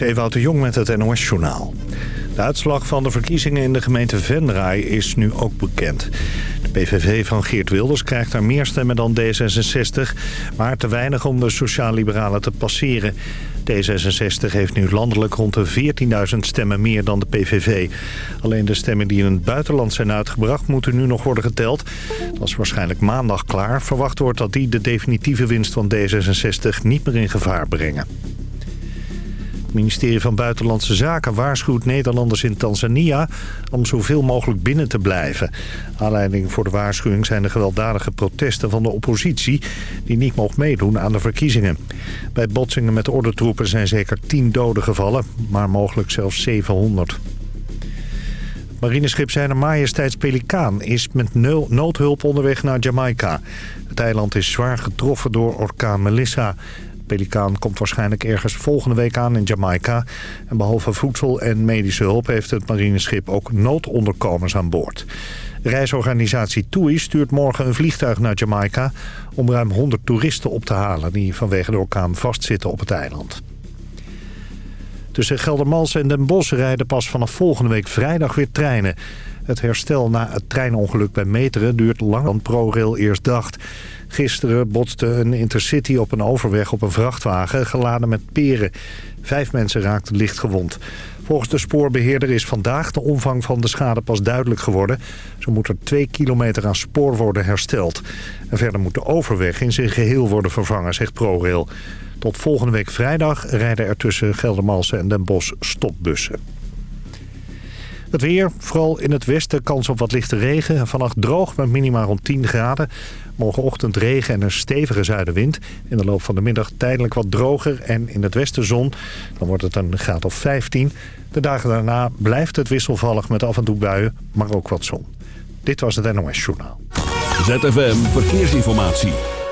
Ewout de Jong met het NOS-journaal. De uitslag van de verkiezingen in de gemeente Venray is nu ook bekend. De PVV van Geert Wilders krijgt daar meer stemmen dan D66... maar te weinig om de sociaal-liberalen te passeren. D66 heeft nu landelijk rond de 14.000 stemmen meer dan de PVV. Alleen de stemmen die in het buitenland zijn uitgebracht moeten nu nog worden geteld. Dat is waarschijnlijk maandag klaar. Verwacht wordt dat die de definitieve winst van D66 niet meer in gevaar brengen. Het ministerie van Buitenlandse Zaken waarschuwt Nederlanders in Tanzania om zoveel mogelijk binnen te blijven. Aanleiding voor de waarschuwing zijn de gewelddadige protesten van de oppositie die niet mocht meedoen aan de verkiezingen. Bij botsingen met ordentroepen zijn zeker 10 doden gevallen, maar mogelijk zelfs 700. Marineschip Zijne Majesteits Pelikaan is met noodhulp onderweg naar Jamaica. Het eiland is zwaar getroffen door orkaan Melissa. Pelikaan komt waarschijnlijk ergens volgende week aan in Jamaica. En behalve voedsel en medische hulp heeft het marineschip ook noodonderkomens aan boord. Reisorganisatie TUI stuurt morgen een vliegtuig naar Jamaica... om ruim 100 toeristen op te halen die vanwege de orkaan vastzitten op het eiland. Tussen Geldermalsen en Den Bosch rijden pas vanaf volgende week vrijdag weer treinen. Het herstel na het treinongeluk bij Meteren duurt langer dan ProRail eerst dacht. Gisteren botste een intercity op een overweg op een vrachtwagen geladen met peren. Vijf mensen raakten licht gewond. Volgens de spoorbeheerder is vandaag de omvang van de schade pas duidelijk geworden. Zo moet er twee kilometer aan spoor worden hersteld. En verder moet de overweg in zijn geheel worden vervangen, zegt ProRail. Tot volgende week vrijdag rijden er tussen Geldermalsen en Den Bosch stopbussen. Het weer, vooral in het westen, kans op wat lichte regen. Vannacht droog met minima rond 10 graden. Morgenochtend regen en een stevige zuidenwind. In de loop van de middag tijdelijk wat droger en in het westen zon. Dan wordt het een graad of 15. De dagen daarna blijft het wisselvallig met af en toe buien, maar ook wat zon. Dit was het NOS Journaal. ZFM Verkeersinformatie.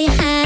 say hi.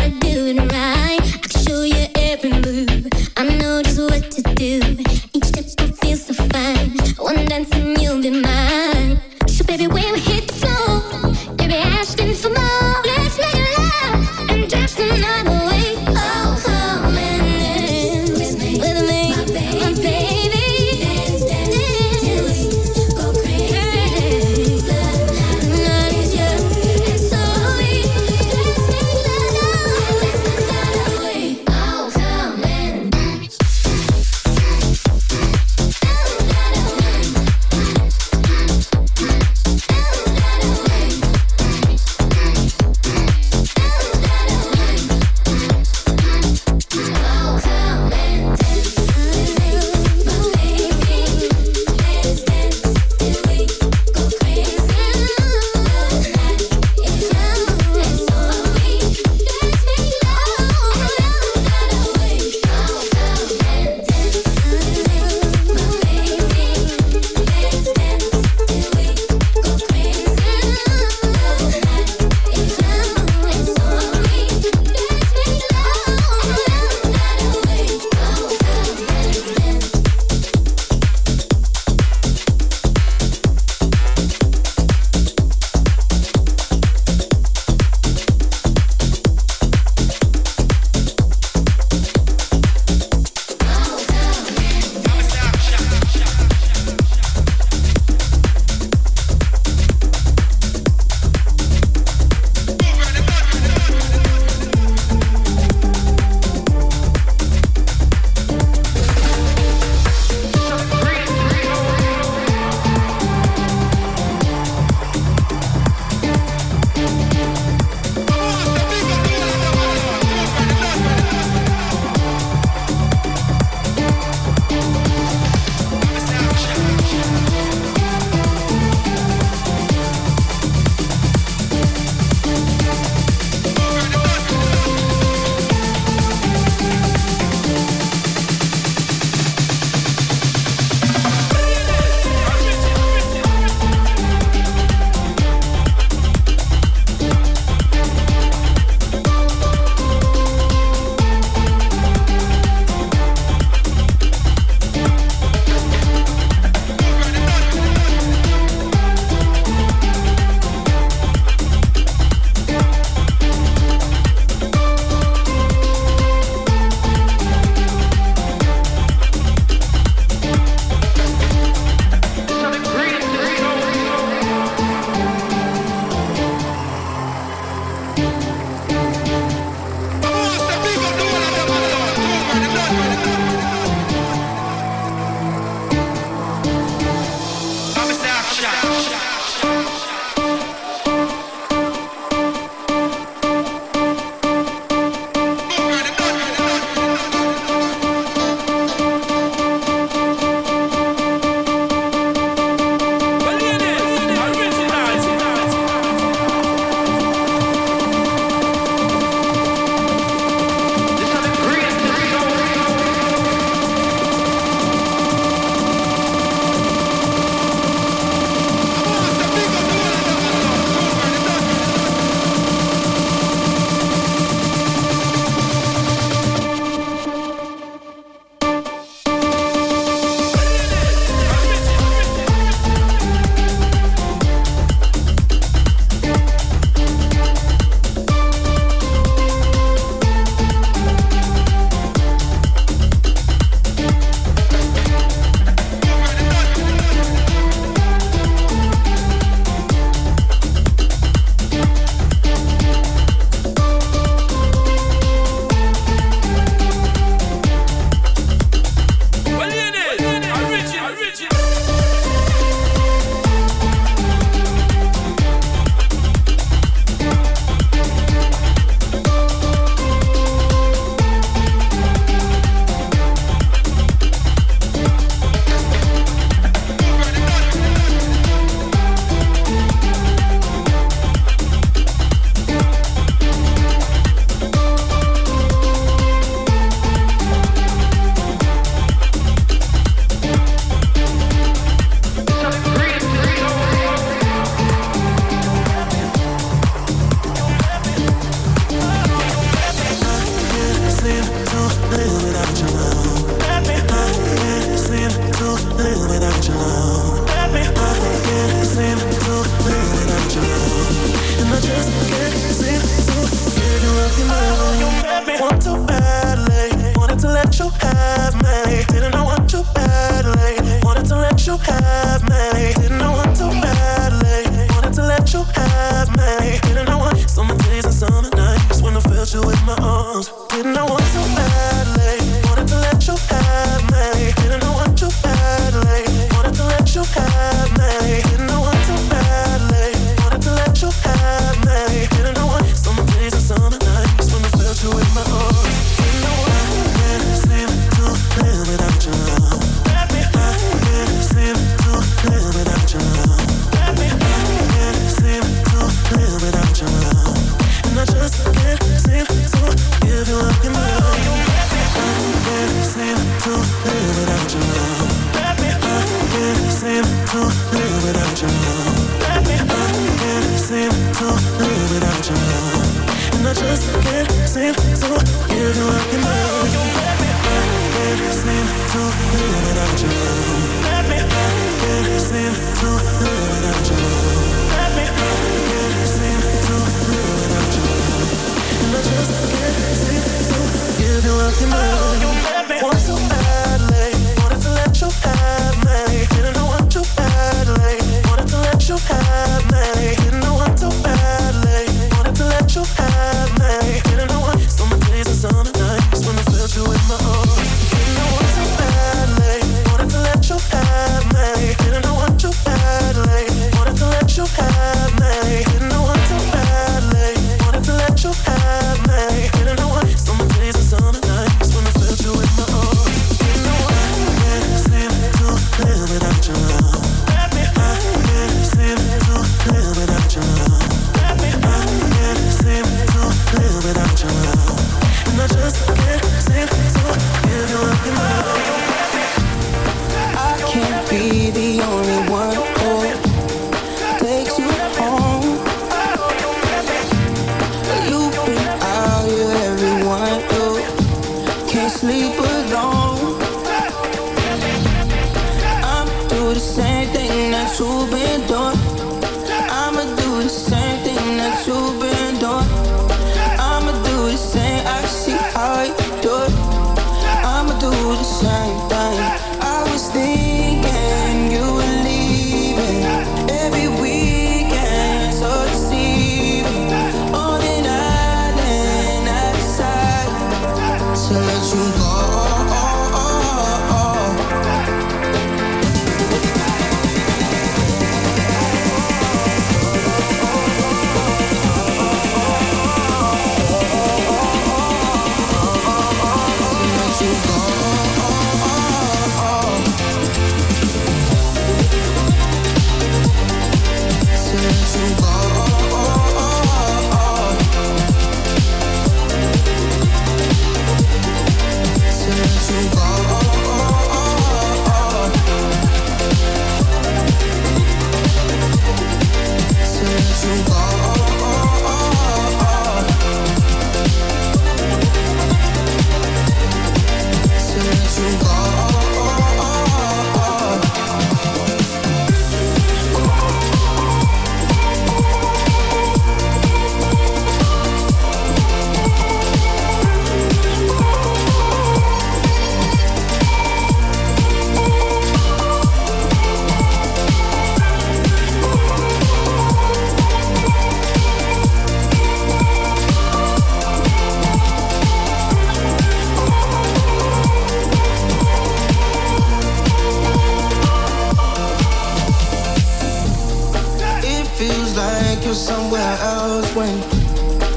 somewhere else when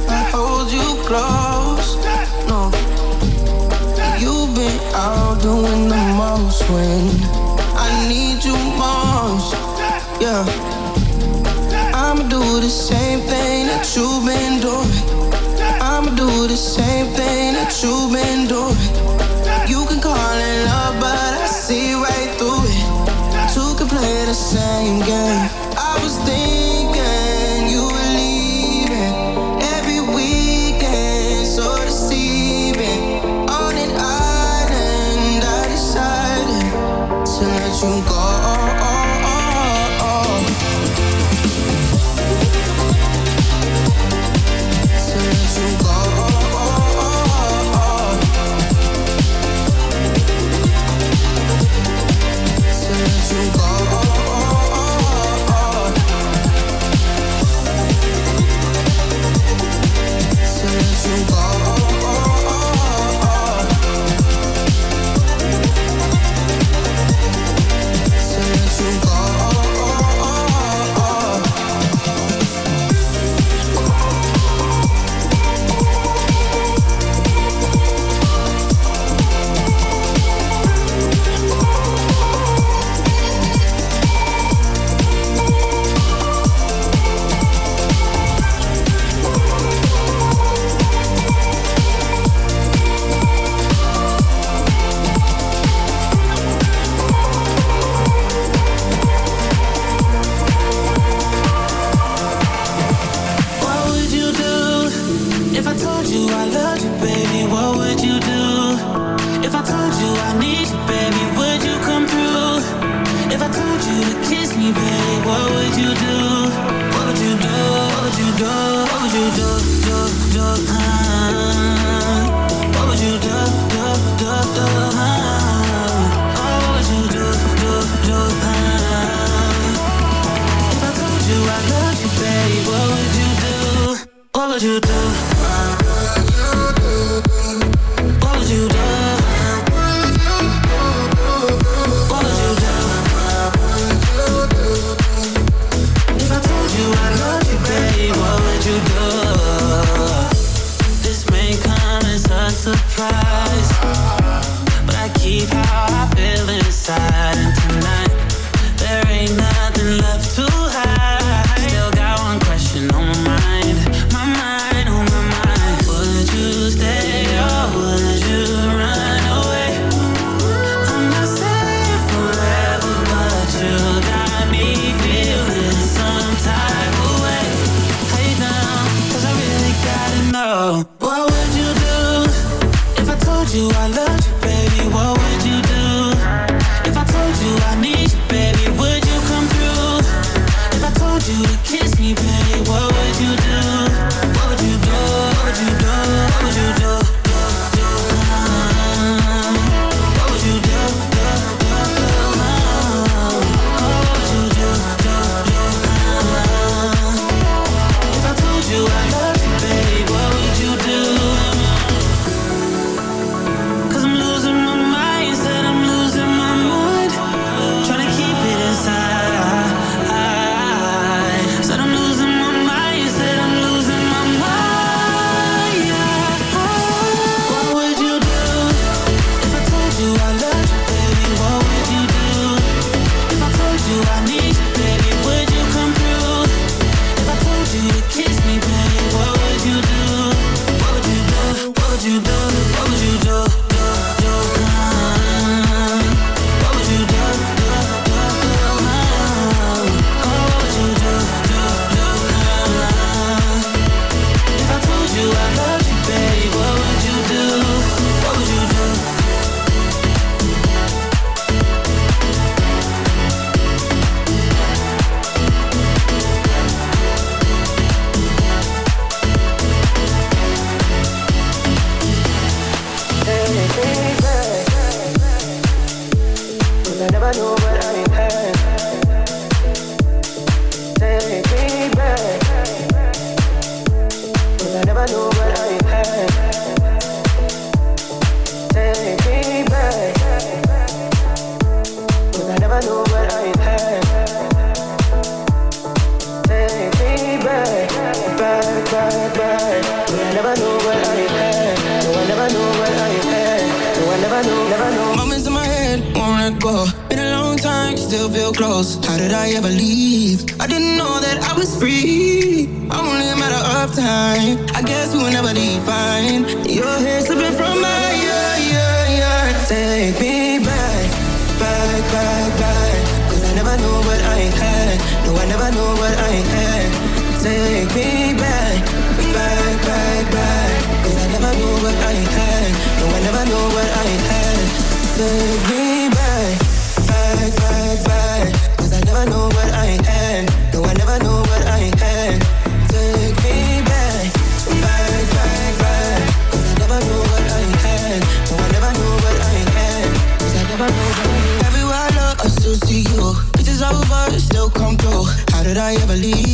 I hold you close. No, you've been out doing the most when I need you most. Yeah, I'ma do the same thing that you've been doing. I'ma do the same thing that you've been doing. You can call it love, but I see right through it. Two can play the same game. you I loved you, baby, what would you do? If I told you I need you, baby, would you come through? If I told you to kiss me, baby, what would you do? What would you do? What would you do? What would you do? Do, do, uh, What would you do? Do, do, do, uh, What would you do? Do, do, uh, If I told you I loved you, baby, what would you do? What would you do? I know what I ain't had. Take me back, back, back, back. Cause I never know what I ain't had. No, I never know what I ain't had. Take me back, back, back, back. Cause I never know what I ain't had. No, I never know what I ain't had. Cause I never know what I ain't had. Everywhere I look, I still see you. Bitches over, still come through. How did I ever leave?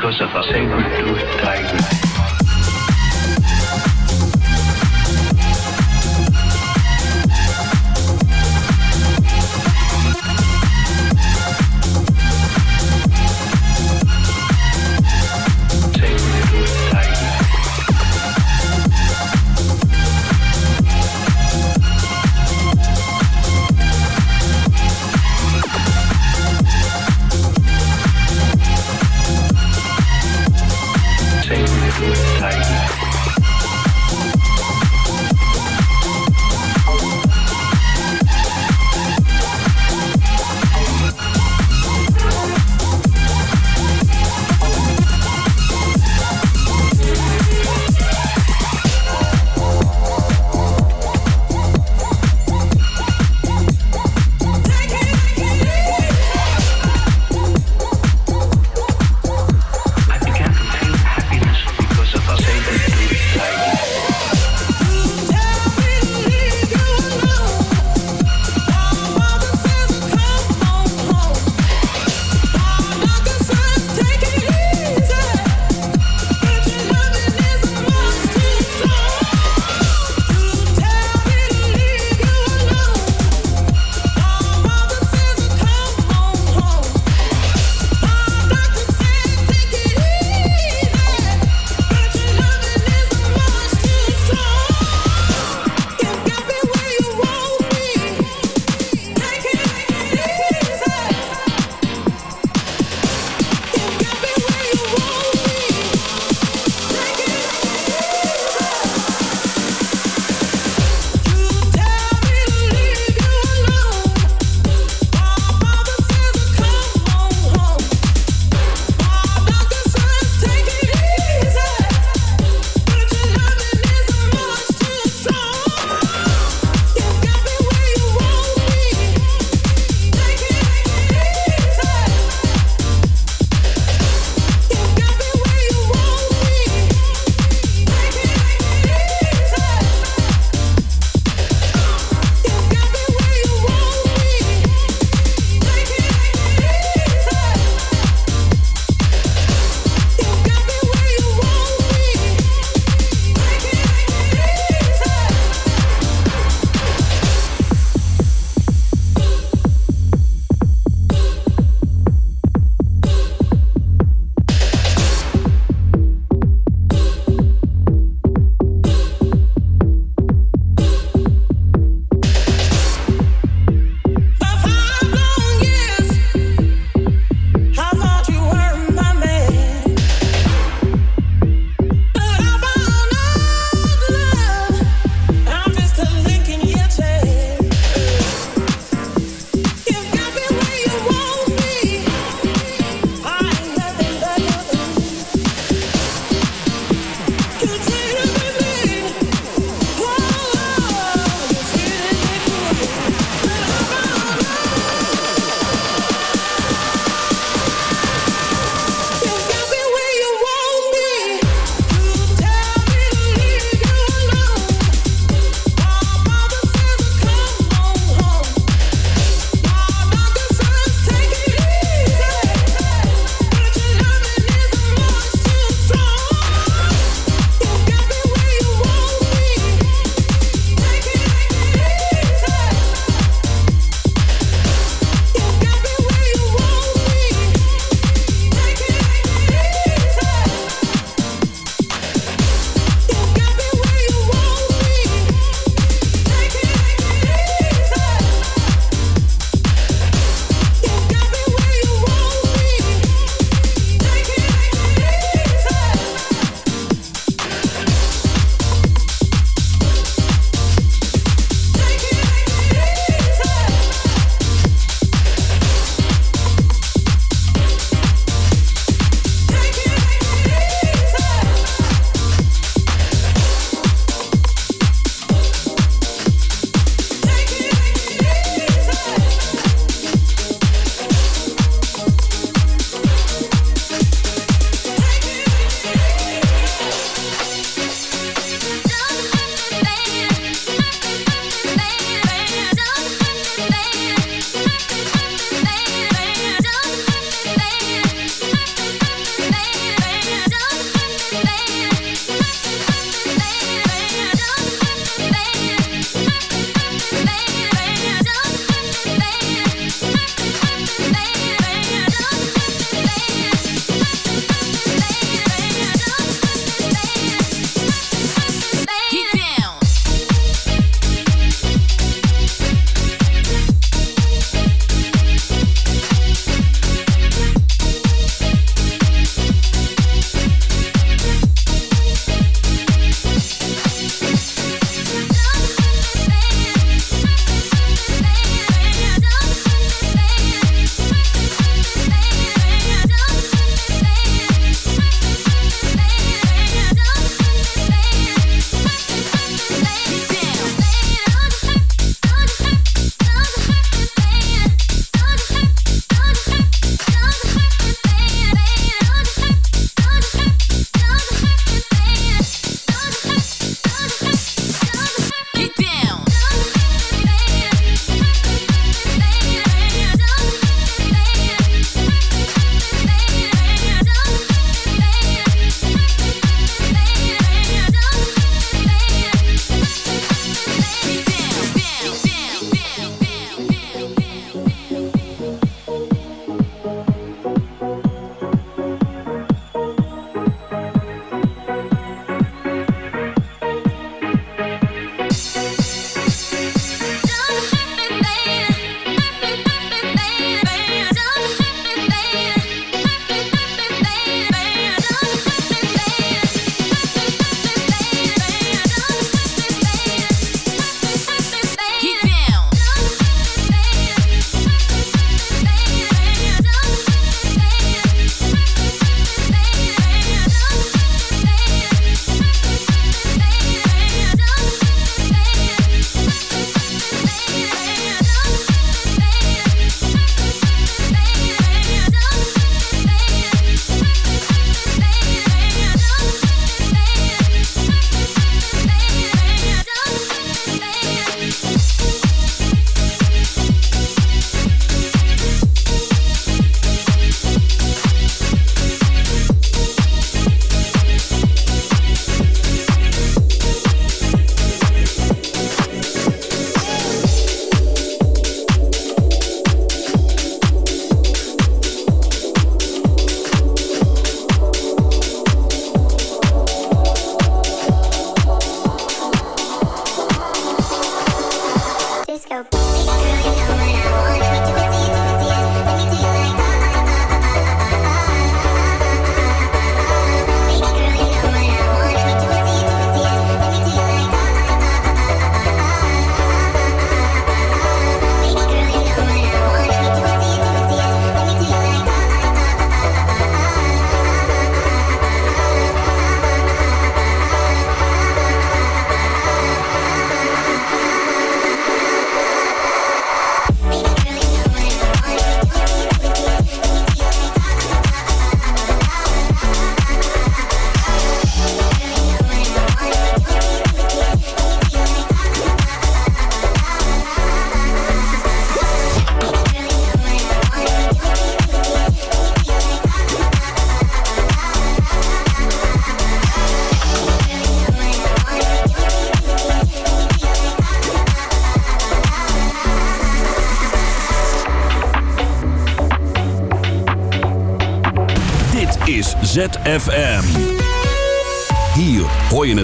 Because of a saber-toothed tiger.